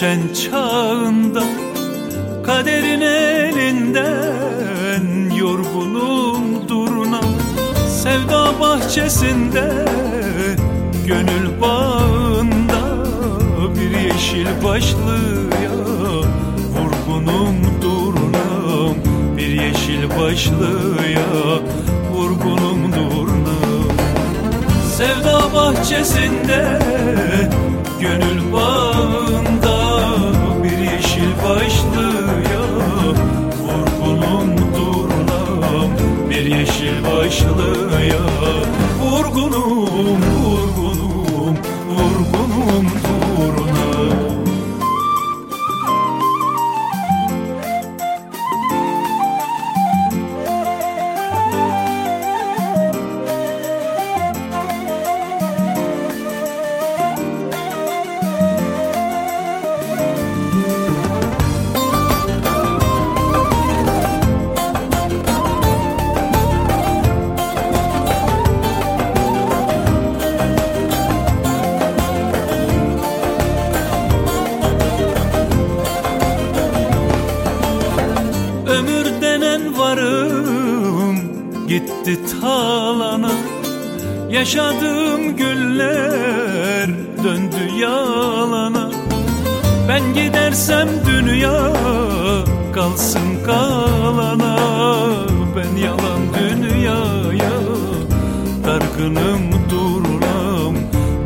Gülşen çağında Kaderin elinden Yorgunum duruna. Sevda bahçesinde Gönül bağında Bir yeşil başlıya Vurgunum durnam Bir yeşil başlıya Vurgunum durnam Sevda bahçesinde Gönül bağında Vurgunum, vurgunum gitti talana. Yaşadığım günler döndü yalana. Ben gidersem dünya kalsın kalana. Ben yalan dünyaya dargınım durnam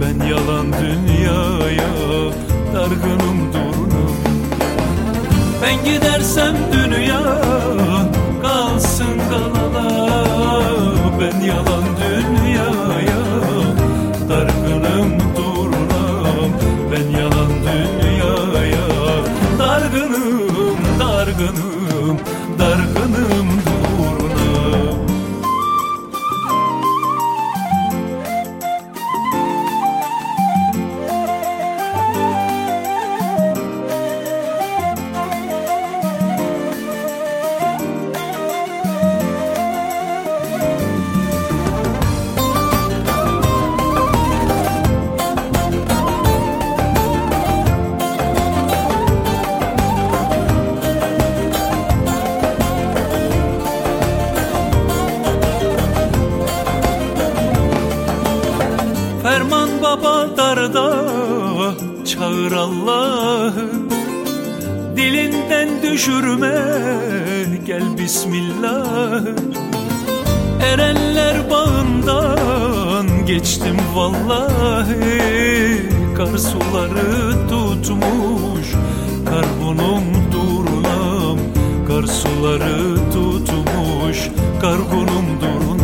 Ben yalan dünyaya dargınım durnam ben gidersem dünyaya dargınım durnam Ben yalan dünyaya dargınım dargınım dargınım baba çağır Allah'ı. Dilinden düşürme gel Bismillah Erenler bağından geçtim vallahi. Kar suları tutmuş karbonum durnam Kar suları tutmuş karbonum durnam